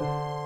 Bye.